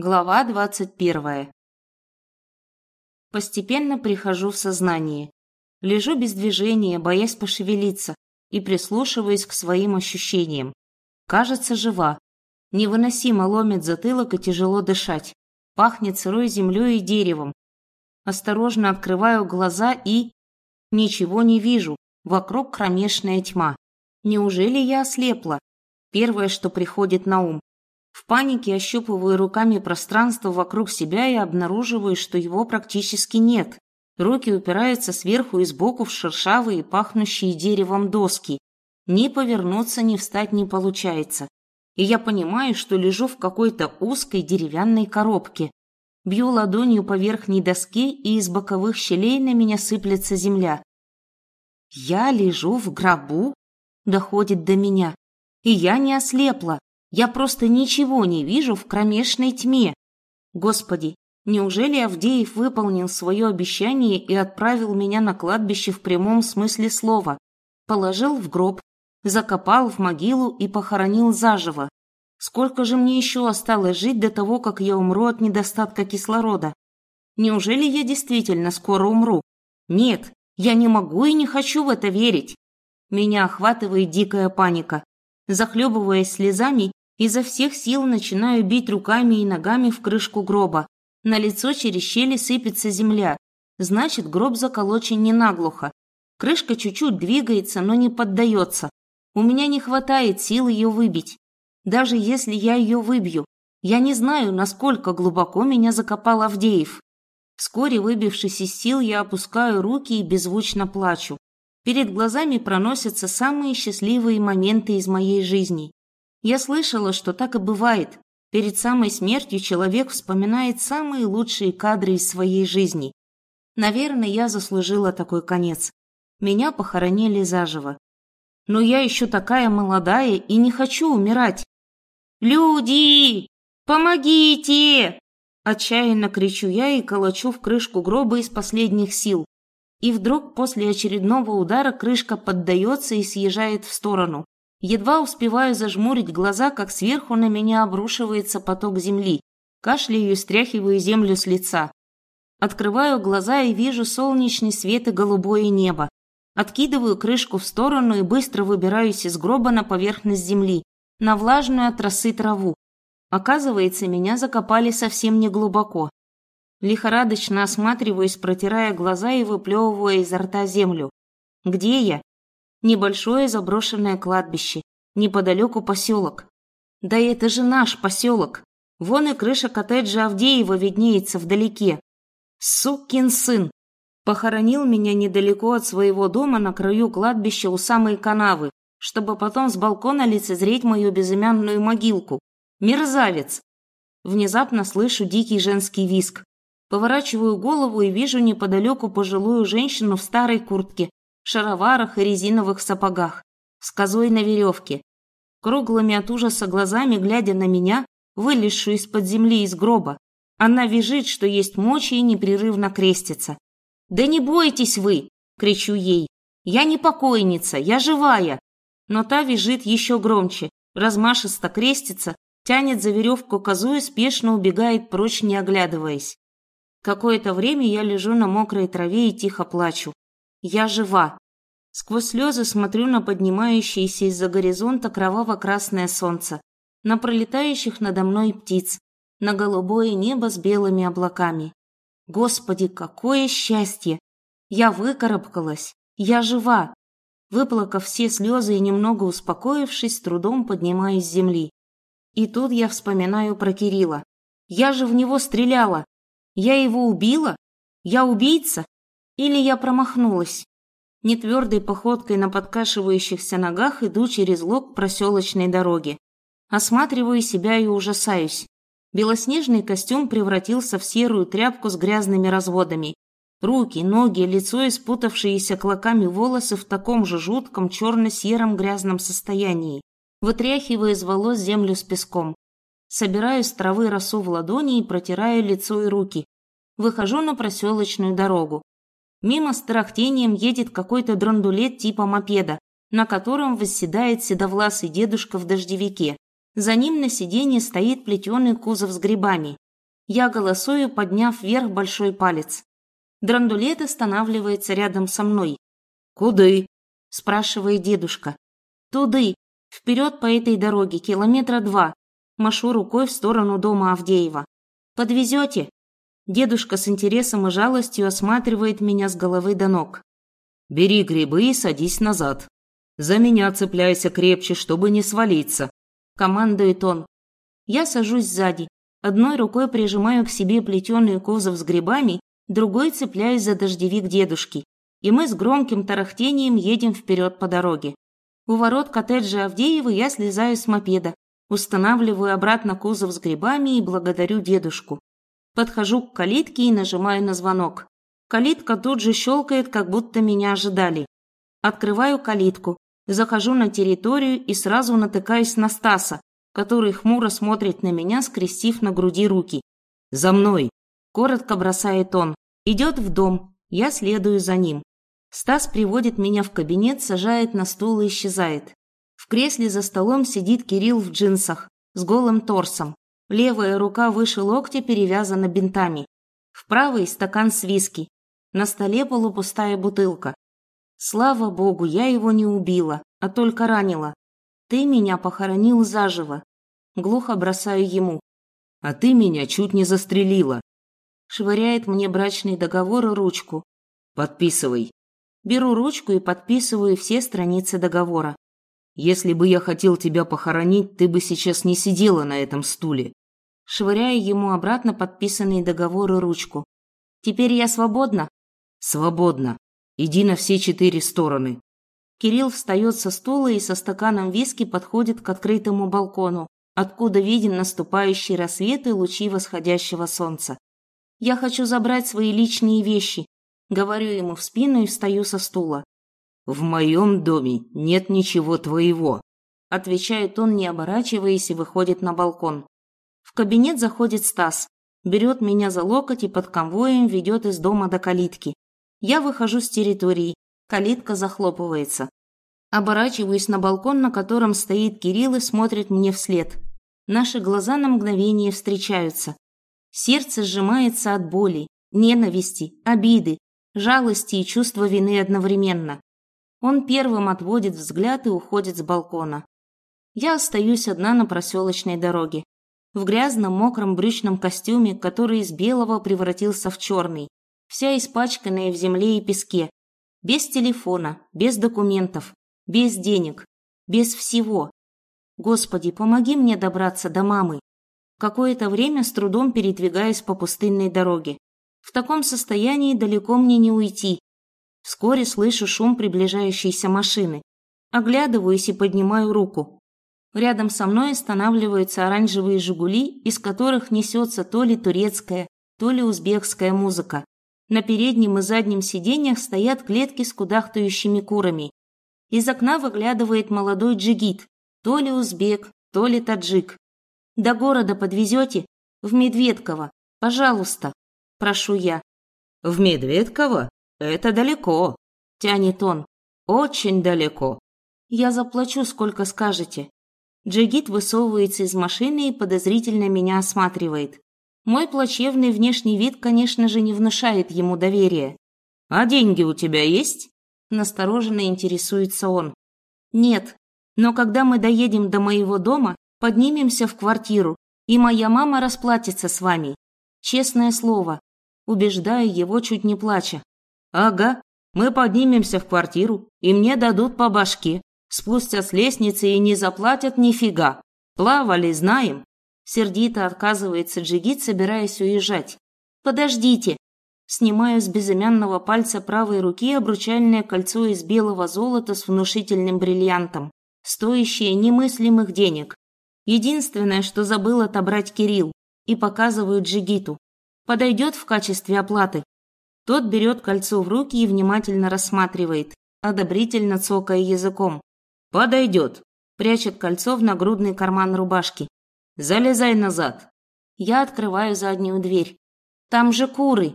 Глава двадцать первая. Постепенно прихожу в сознание. Лежу без движения, боясь пошевелиться, и прислушиваюсь к своим ощущениям. Кажется, жива. Невыносимо ломит затылок и тяжело дышать. Пахнет сырой землей и деревом. Осторожно открываю глаза и... Ничего не вижу. Вокруг кромешная тьма. Неужели я ослепла? Первое, что приходит на ум. В панике ощупываю руками пространство вокруг себя и обнаруживаю, что его практически нет. Руки упираются сверху и сбоку в шершавые, пахнущие деревом доски. Ни повернуться, ни встать не получается. И я понимаю, что лежу в какой-то узкой деревянной коробке. Бью ладонью по верхней доске, и из боковых щелей на меня сыплется земля. «Я лежу в гробу?» Доходит до меня. И я не ослепла. Я просто ничего не вижу в кромешной тьме. Господи, неужели Авдеев выполнил свое обещание и отправил меня на кладбище в прямом смысле слова? Положил в гроб, закопал в могилу и похоронил заживо. Сколько же мне еще осталось жить до того, как я умру от недостатка кислорода? Неужели я действительно скоро умру? Нет, я не могу и не хочу в это верить. Меня охватывает дикая паника. Захлебываясь слезами, Изо всех сил начинаю бить руками и ногами в крышку гроба. На лицо через щели сыпется земля. Значит, гроб заколочен не наглухо. Крышка чуть-чуть двигается, но не поддается. У меня не хватает сил ее выбить. Даже если я ее выбью, я не знаю, насколько глубоко меня закопал Авдеев. Вскоре, выбившись из сил, я опускаю руки и беззвучно плачу. Перед глазами проносятся самые счастливые моменты из моей жизни. Я слышала, что так и бывает. Перед самой смертью человек вспоминает самые лучшие кадры из своей жизни. Наверное, я заслужила такой конец. Меня похоронили заживо. Но я еще такая молодая и не хочу умирать. «Люди! Помогите!» Отчаянно кричу я и колочу в крышку гроба из последних сил. И вдруг после очередного удара крышка поддается и съезжает в сторону. Едва успеваю зажмурить глаза, как сверху на меня обрушивается поток земли. Кашляю и стряхиваю землю с лица. Открываю глаза и вижу солнечный свет и голубое небо. Откидываю крышку в сторону и быстро выбираюсь из гроба на поверхность земли, на влажную от росы траву. Оказывается, меня закопали совсем не глубоко. Лихорадочно осматриваюсь, протирая глаза и выплевывая изо рта землю. Где я? Небольшое заброшенное кладбище, неподалеку поселок. Да это же наш поселок. Вон и крыша коттеджа Авдеева виднеется вдалеке. Сукин сын! Похоронил меня недалеко от своего дома на краю кладбища у самой канавы, чтобы потом с балкона лицезреть мою безымянную могилку. Мерзавец! Внезапно слышу дикий женский виск. Поворачиваю голову и вижу неподалеку пожилую женщину в старой куртке шароварах и резиновых сапогах, с козой на веревке. Круглыми от ужаса глазами, глядя на меня, вылезшую из-под земли из гроба, она вяжет, что есть мочи и непрерывно крестится. «Да не бойтесь вы!» — кричу ей. «Я не покойница, я живая!» Но та вяжет еще громче, размашисто крестится, тянет за веревку козу и спешно убегает прочь, не оглядываясь. Какое-то время я лежу на мокрой траве и тихо плачу. Я жива. Сквозь слезы смотрю на поднимающееся из-за горизонта кроваво-красное солнце, на пролетающих надо мной птиц, на голубое небо с белыми облаками. Господи, какое счастье! Я выкарабкалась, я жива. Выплакав все слезы и немного успокоившись, трудом поднимаюсь с земли. И тут я вспоминаю про Кирилла. Я же в него стреляла. Я его убила? Я убийца? Или я промахнулась? Нетвердой походкой на подкашивающихся ногах иду через лог проселочной дороги. Осматриваю себя и ужасаюсь. Белоснежный костюм превратился в серую тряпку с грязными разводами. Руки, ноги, лицо и спутавшиеся клоками волосы в таком же жутком черно-сером грязном состоянии. Вытряхиваю из волос землю с песком. Собираю с травы росу в ладони и протираю лицо и руки. Выхожу на проселочную дорогу. Мимо с тарахтением едет какой-то драндулет типа мопеда, на котором восседает седовласый дедушка в дождевике. За ним на сиденье стоит плетеный кузов с грибами. Я голосую, подняв вверх большой палец. Драндулет останавливается рядом со мной. «Куды?» – спрашивает дедушка. «Туды. Вперед по этой дороге, километра два». Машу рукой в сторону дома Авдеева. «Подвезете?» Дедушка с интересом и жалостью осматривает меня с головы до ног. «Бери грибы и садись назад. За меня цепляйся крепче, чтобы не свалиться», – командует он. Я сажусь сзади. Одной рукой прижимаю к себе плетеный кузов с грибами, другой цепляюсь за дождевик дедушки. И мы с громким тарахтением едем вперед по дороге. У ворот коттеджа Авдеева я слезаю с мопеда, устанавливаю обратно кузов с грибами и благодарю дедушку. Подхожу к калитке и нажимаю на звонок. Калитка тут же щелкает, как будто меня ожидали. Открываю калитку, захожу на территорию и сразу натыкаюсь на Стаса, который хмуро смотрит на меня, скрестив на груди руки. «За мной!» – коротко бросает он. Идет в дом, я следую за ним. Стас приводит меня в кабинет, сажает на стул и исчезает. В кресле за столом сидит Кирилл в джинсах, с голым торсом. Левая рука выше локтя перевязана бинтами. В правой стакан с виски. На столе полупустая бутылка. Слава богу, я его не убила, а только ранила. Ты меня похоронил заживо. Глухо бросаю ему. А ты меня чуть не застрелила. Швыряет мне брачный договор и ручку. Подписывай. Беру ручку и подписываю все страницы договора. Если бы я хотел тебя похоронить, ты бы сейчас не сидела на этом стуле швыряя ему обратно подписанный договор и ручку. «Теперь я свободна?» «Свободна. Иди на все четыре стороны». Кирилл встает со стула и со стаканом виски подходит к открытому балкону, откуда виден наступающий рассвет и лучи восходящего солнца. «Я хочу забрать свои личные вещи», — говорю ему в спину и встаю со стула. «В моем доме нет ничего твоего», — отвечает он, не оборачиваясь, и выходит на балкон. В кабинет заходит Стас, берет меня за локоть и под конвоем ведет из дома до калитки. Я выхожу с территории, калитка захлопывается. Оборачиваюсь на балкон, на котором стоит Кирилл и смотрит мне вслед. Наши глаза на мгновение встречаются. Сердце сжимается от боли, ненависти, обиды, жалости и чувства вины одновременно. Он первым отводит взгляд и уходит с балкона. Я остаюсь одна на проселочной дороге в грязном мокром брючном костюме, который из белого превратился в черный, вся испачканная в земле и песке, без телефона, без документов, без денег, без всего. Господи, помоги мне добраться до мамы. Какое-то время с трудом передвигаюсь по пустынной дороге. В таком состоянии далеко мне не уйти. Вскоре слышу шум приближающейся машины. Оглядываюсь и поднимаю руку. Рядом со мной останавливаются оранжевые «Жигули», из которых несется то ли турецкая, то ли узбекская музыка. На переднем и заднем сиденьях стоят клетки с кудахтающими курами. Из окна выглядывает молодой джигит, то ли узбек, то ли таджик. «До города подвезете? В Медведково, пожалуйста», – прошу я. «В Медведково? Это далеко», – тянет он. «Очень далеко». «Я заплачу, сколько скажете». Джигит высовывается из машины и подозрительно меня осматривает. Мой плачевный внешний вид, конечно же, не внушает ему доверия. «А деньги у тебя есть?» Настороженно интересуется он. «Нет, но когда мы доедем до моего дома, поднимемся в квартиру, и моя мама расплатится с вами. Честное слово. Убеждаю его, чуть не плача. Ага, мы поднимемся в квартиру, и мне дадут по башке. Спустят с лестницы и не заплатят нифига. Плавали, знаем. Сердито отказывается джигит, собираясь уезжать. Подождите. Снимаю с безымянного пальца правой руки обручальное кольцо из белого золота с внушительным бриллиантом, стоящее немыслимых денег. Единственное, что забыл отобрать Кирилл, и показываю джигиту. Подойдет в качестве оплаты. Тот берет кольцо в руки и внимательно рассматривает, одобрительно цокая языком. «Подойдет», – прячет кольцо в нагрудный карман рубашки. «Залезай назад». Я открываю заднюю дверь. Там же куры.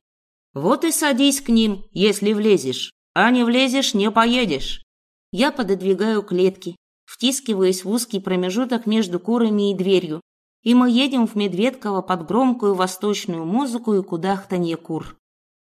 Вот и садись к ним, если влезешь. А не влезешь, не поедешь. Я пододвигаю клетки, втискиваясь в узкий промежуток между курами и дверью. и мы едем в Медведково под громкую восточную музыку и кудахтанье кур.